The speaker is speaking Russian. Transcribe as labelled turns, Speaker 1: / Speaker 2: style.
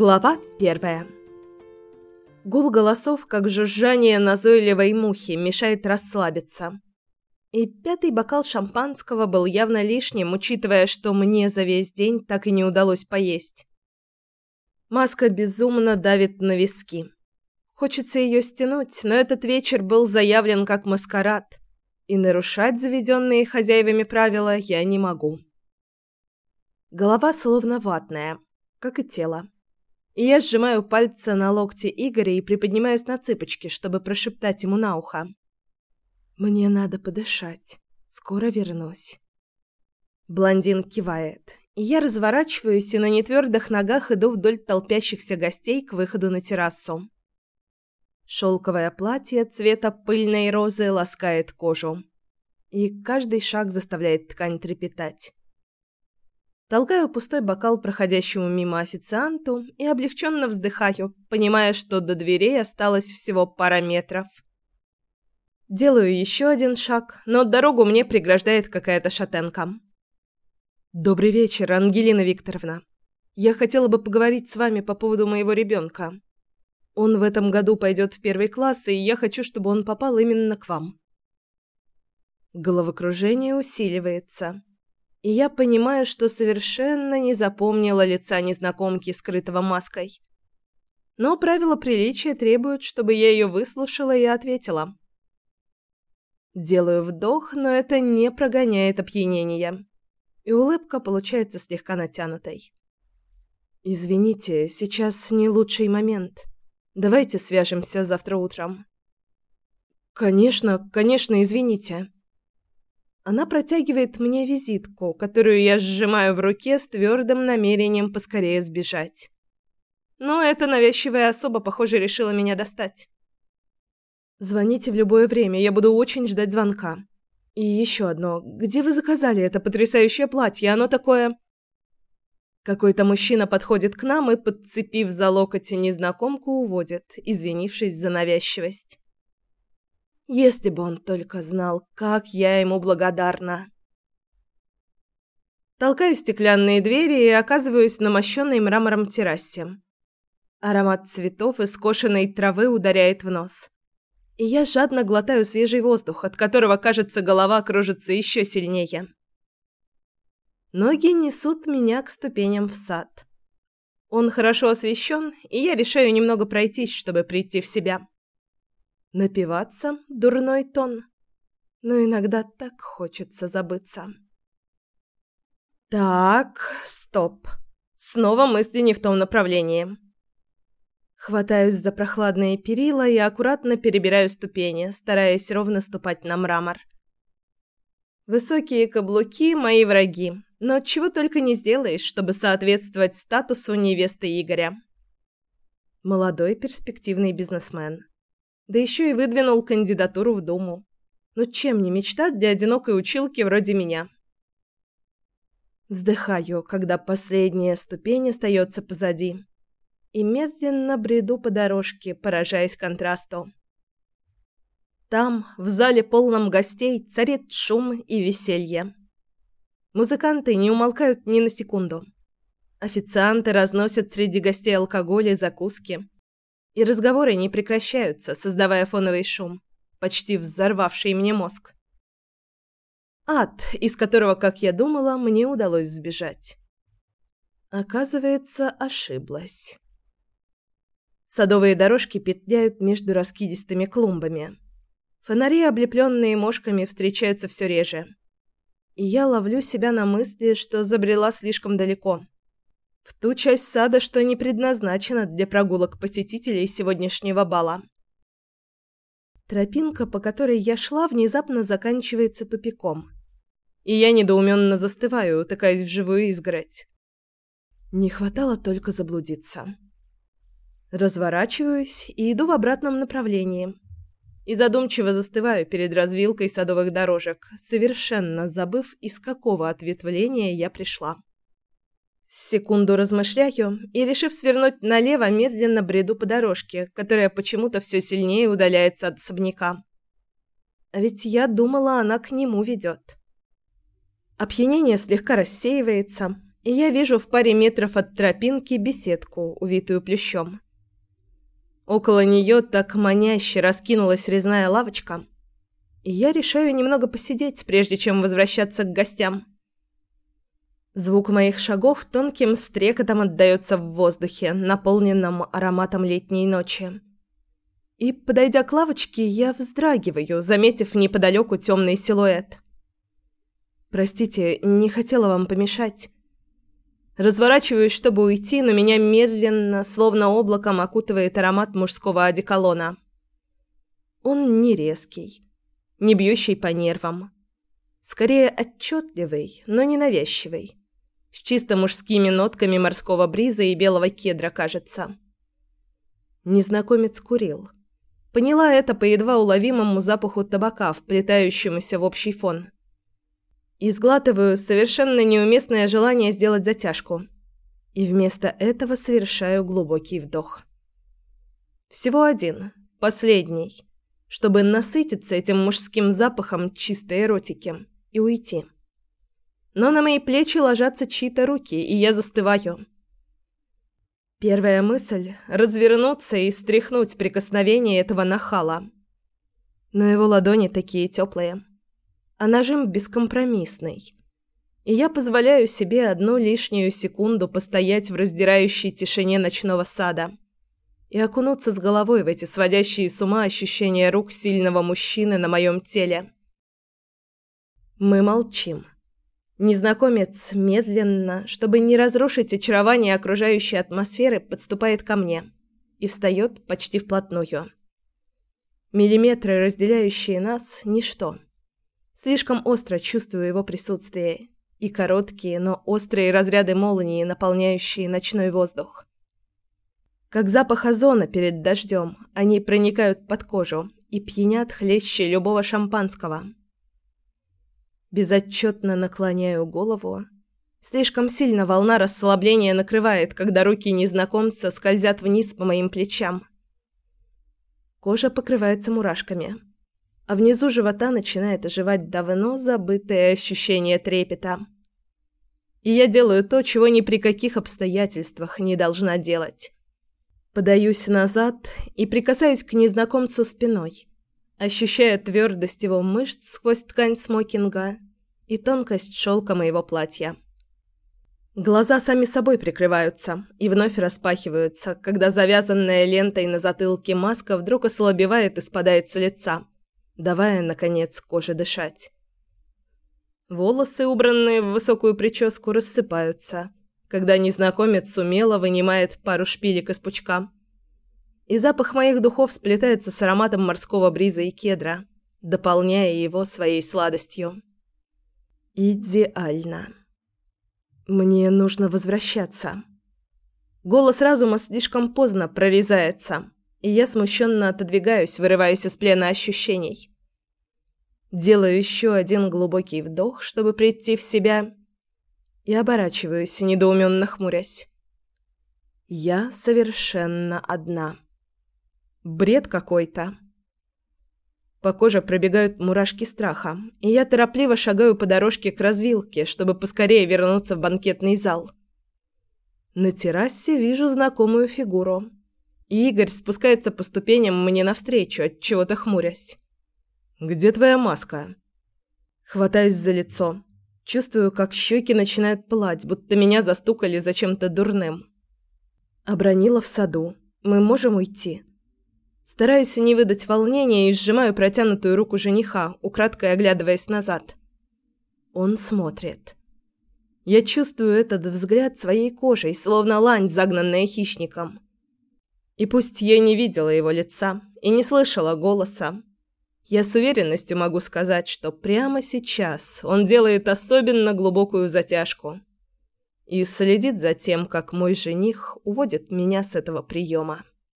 Speaker 1: Глава первая. Гул голосов, как жужжание назойливой мухи, мешает расслабиться. И пятый бокал шампанского был явно лишним, учитывая, что мне за весь день так и не удалось поесть. Маска безумно давит на виски. Хочется ее стянуть, но этот вечер был заявлен как маскарад, и нарушать заведенные хозяевами правила я не могу. Голова словно ватная, как и тело я сжимаю пальцы на локте Игоря и приподнимаюсь на цыпочки, чтобы прошептать ему на ухо. «Мне надо подышать. Скоро вернусь». Блондин кивает, я разворачиваюсь и на нетвердых ногах иду вдоль толпящихся гостей к выходу на террасу. Шелковое платье цвета пыльной розы ласкает кожу, и каждый шаг заставляет ткань трепетать. Толкаю пустой бокал проходящему мимо официанту и облегченно вздыхаю, понимая, что до дверей осталось всего пара метров. Делаю еще один шаг, но дорогу мне преграждает какая-то шатенка. «Добрый вечер, Ангелина Викторовна. Я хотела бы поговорить с вами по поводу моего ребенка. Он в этом году пойдет в первый класс, и я хочу, чтобы он попал именно к вам». Головокружение усиливается и я понимаю, что совершенно не запомнила лица незнакомки, скрытого маской. Но правила приличия требуют, чтобы я ее выслушала и ответила. Делаю вдох, но это не прогоняет опьянение. И улыбка получается слегка натянутой. «Извините, сейчас не лучший момент. Давайте свяжемся завтра утром». «Конечно, конечно, извините». Она протягивает мне визитку, которую я сжимаю в руке с твердым намерением поскорее сбежать. Но эта навязчивая особа, похоже, решила меня достать. Звоните в любое время, я буду очень ждать звонка. И еще одно. Где вы заказали это потрясающее платье? Оно такое... Какой-то мужчина подходит к нам и, подцепив за локоть незнакомку, уводит, извинившись за навязчивость. Если бы он только знал, как я ему благодарна. Толкаю стеклянные двери и оказываюсь на мощенной мрамором террасе. Аромат цветов и скошенной травы ударяет в нос. И я жадно глотаю свежий воздух, от которого, кажется, голова кружится еще сильнее. Ноги несут меня к ступеням в сад. Он хорошо освещен, и я решаю немного пройтись, чтобы прийти в себя. Напиваться – дурной тон. Но иногда так хочется забыться. Так, стоп. Снова мысли не в том направлении. Хватаюсь за прохладные перила и аккуратно перебираю ступени, стараясь ровно ступать на мрамор. Высокие каблуки – мои враги, но чего только не сделаешь, чтобы соответствовать статусу невесты Игоря. Молодой перспективный бизнесмен – да еще и выдвинул кандидатуру в Думу. Ну чем не мечта для одинокой училки вроде меня? Вздыхаю, когда последняя ступень остается позади. И медленно бреду по дорожке, поражаясь контрасту. Там, в зале полном гостей, царит шум и веселье. Музыканты не умолкают ни на секунду. Официанты разносят среди гостей алкоголь и закуски и разговоры не прекращаются, создавая фоновый шум, почти взорвавший мне мозг. Ад, из которого, как я думала, мне удалось сбежать. Оказывается, ошиблась. Садовые дорожки петляют между раскидистыми клумбами. Фонари, облепленные мошками, встречаются все реже. И я ловлю себя на мысли, что забрела слишком далеко в ту часть сада, что не предназначена для прогулок посетителей сегодняшнего бала. Тропинка, по которой я шла, внезапно заканчивается тупиком. И я недоуменно застываю, утыкаясь в живую изгородь. Не хватало только заблудиться. Разворачиваюсь и иду в обратном направлении. И задумчиво застываю перед развилкой садовых дорожек, совершенно забыв, из какого ответвления я пришла. Секунду размышляю и, решив свернуть налево, медленно бреду по дорожке, которая почему-то все сильнее удаляется от особняка. А ведь я думала, она к нему ведет. Опьянение слегка рассеивается, и я вижу в паре метров от тропинки беседку, увитую плющом. Около нее так маняще раскинулась резная лавочка, и я решаю немного посидеть, прежде чем возвращаться к гостям. Звук моих шагов тонким стрекотом отдаётся в воздухе, наполненном ароматом летней ночи. И, подойдя к лавочке, я вздрагиваю, заметив неподалеку темный силуэт. «Простите, не хотела вам помешать». Разворачиваюсь, чтобы уйти, но меня медленно, словно облаком, окутывает аромат мужского одеколона. Он не резкий, не бьющий по нервам. Скорее отчетливый, но не навязчивый. С чисто мужскими нотками морского бриза и белого кедра, кажется. Незнакомец курил. Поняла это по едва уловимому запаху табака, вплетающемуся в общий фон. И сглатываю совершенно неуместное желание сделать затяжку. И вместо этого совершаю глубокий вдох. Всего один, последний, чтобы насытиться этим мужским запахом чистой эротики и уйти. Но на мои плечи ложатся чьи-то руки, и я застываю. Первая мысль — развернуться и стряхнуть прикосновение этого нахала. Но его ладони такие теплые а нажим бескомпромиссный. И я позволяю себе одну лишнюю секунду постоять в раздирающей тишине ночного сада и окунуться с головой в эти сводящие с ума ощущения рук сильного мужчины на моем теле. Мы молчим. Незнакомец медленно, чтобы не разрушить очарование окружающей атмосферы, подступает ко мне и встает почти вплотную. Миллиметры, разделяющие нас, ничто. Слишком остро чувствую его присутствие и короткие, но острые разряды молнии, наполняющие ночной воздух. Как запах озона перед дождем, они проникают под кожу и пьянят хлеще любого шампанского. Безотчетно наклоняю голову. Слишком сильно волна расслабления накрывает, когда руки незнакомца скользят вниз по моим плечам. Кожа покрывается мурашками а внизу живота начинает оживать давно забытое ощущение трепета. И я делаю то, чего ни при каких обстоятельствах не должна делать. Подаюсь назад и прикасаюсь к незнакомцу спиной, ощущая твердость его мышц сквозь ткань смокинга и тонкость шелка моего платья. Глаза сами собой прикрываются и вновь распахиваются, когда завязанная лентой на затылке маска вдруг ослабевает и спадает с лица давая, наконец, коже дышать. Волосы, убранные в высокую прическу, рассыпаются, когда незнакомец умело вынимает пару шпилек из пучка. И запах моих духов сплетается с ароматом морского бриза и кедра, дополняя его своей сладостью. Идеально. Мне нужно возвращаться. Голос разума слишком поздно прорезается и я смущенно отодвигаюсь, вырываясь из плена ощущений. Делаю еще один глубокий вдох, чтобы прийти в себя, и оборачиваюсь, недоуменно хмурясь. Я совершенно одна. Бред какой-то. По коже пробегают мурашки страха, и я торопливо шагаю по дорожке к развилке, чтобы поскорее вернуться в банкетный зал. На террасе вижу знакомую фигуру. Игорь спускается по ступеням мне навстречу, от чего-то хмурясь. «Где твоя маска?» Хватаюсь за лицо. Чувствую, как щеки начинают пылать, будто меня застукали за чем-то дурным. Обронила в саду. Мы можем уйти. Стараюсь не выдать волнения и сжимаю протянутую руку жениха, украдкой оглядываясь назад. Он смотрит. Я чувствую этот взгляд своей кожей, словно лань, загнанная хищником. И пусть я не видела его лица и не слышала голоса, я с уверенностью могу сказать, что прямо сейчас он делает особенно глубокую затяжку и следит за тем, как мой жених уводит меня с этого приема.